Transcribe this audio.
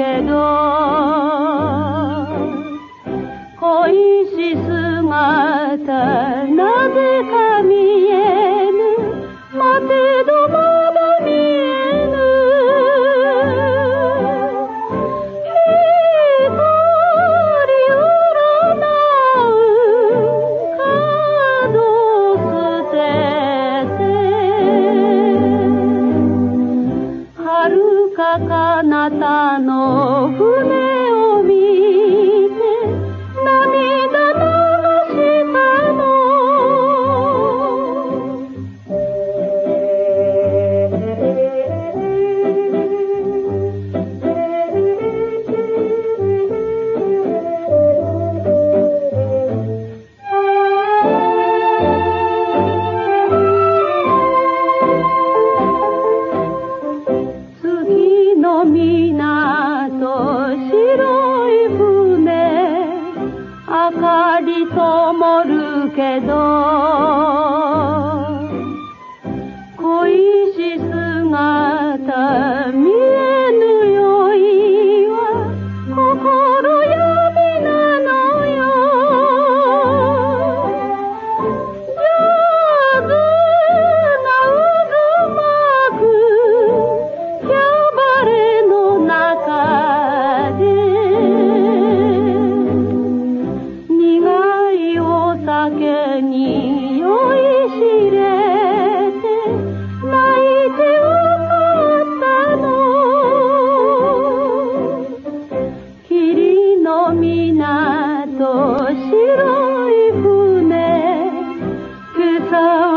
けど恋し姿なぜかか彼方の船かりともるけど。の港白い船草